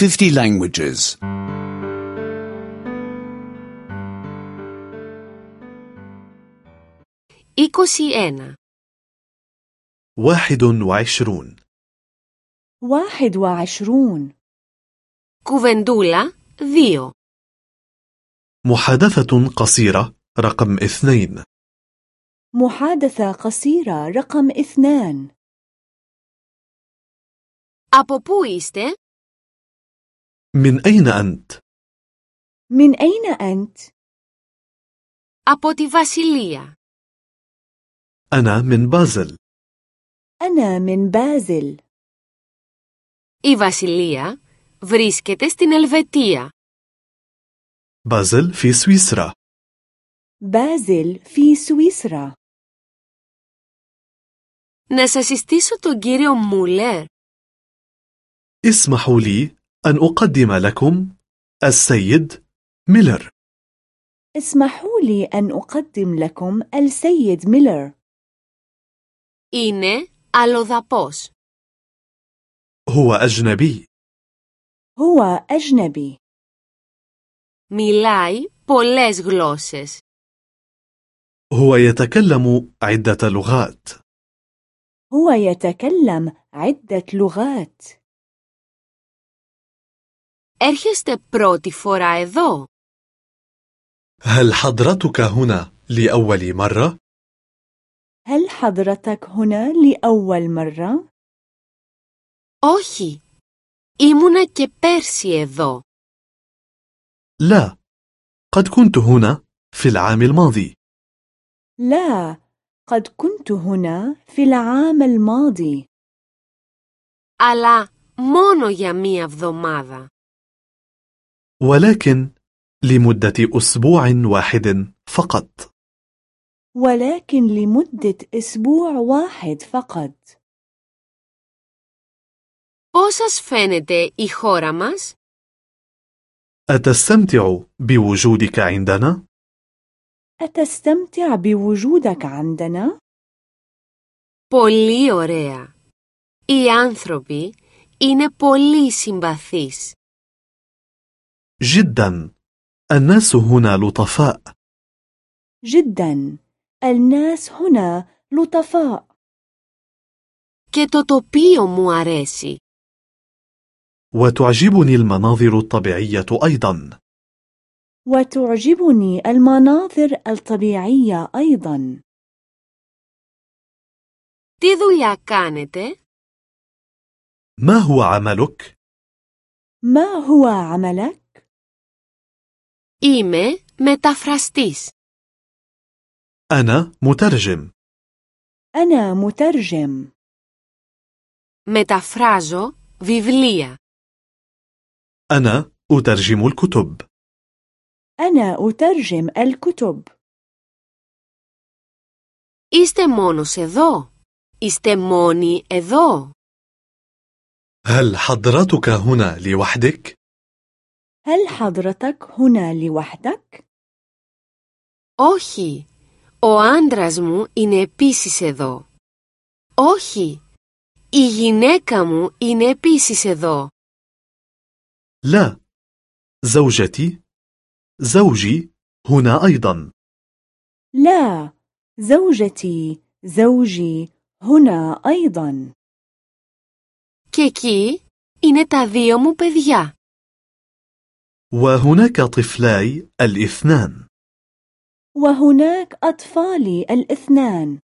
50 languages. 21. واحد وعشرون واحد وعشرون Κουβεντούλα 2. محادثة قصيرة رقم اثنين محادثة قصيرة رقم اثنان Από πού είστε? من أين أنت؟ من أين أنت؟ Από τη Βασιλεία. أنا من بازل أنا من بازل Η Βασιλεία βρίσκεται στην Ελβετία. بازل في سويسرا بازل في سويسرا Να σας συστήσω τον κύριο Μούλερ. اسمحوا لي أن أقدم لكم السيد ميلر اسمحوا لي أن أقدم لكم السيد ميلر Είναι αλλοδαπός. هو أجنبي هو أجنبي Μιλάει πολλές γλώσσες. هو يتكلم عدة لغات هو يتكلم عدة لغات Έρχεστε πρώτη φορά εδώ. هل حضرتك هنا لأول مرة؟ هل حضرتك هنا لأول مرة؟ Όχι. Ήμουνα και πέρσι εδώ. لا قد كنت هنا في العام الماضي لا قد كنت هنا في العام الماضي Αλλά μόνο για μία εβδομάδα. ولكن لمدة أسبوع واحد فقط ولكن لمدة أسبوع واحد فقط Πώς σας φαίνεται η χώρα μας? أتستمتع بوجودك عندنا؟ أتستمتع بوجودك عندنا؟ Πολύ ωραία. Οι άνθρωποι είναι πολύ συμπαθείς. جدا الناس هنا لطفاء جدا الناس هنا لطفاء Και το τοπίο μου αρέσει. وتعجبني المناظر الطبيعية أيضا وتعجبني المناظر الطبيعية أيضا Τι δουλειά κάνετε? ما هو عملك؟ ما هو عملك؟ Είμαι μεταφραστής. أنا مترجم أنا مترجم Μεταφράζω βιβλία. أنا أترجم الكتب أنا أترجم الكتب Είστε μόνος εδώ? Είστε μόνοι εδώ? هل حضرتك هنا لوحدك؟ هل حضرتك هنا لوحدك؟ Όχι. Ο άντρας μου είναι επίσης εδώ. Όχι. Η γυναίκα μου είναι επίσης εδώ. لا زوجتي زوجي هنا أيضا لا زوجتي زوجي هنا أيضا Και εκεί είναι τα δύο μου παιδιά. وهناك طفلاي الاثنان. وهناك أطفالي الاثنان.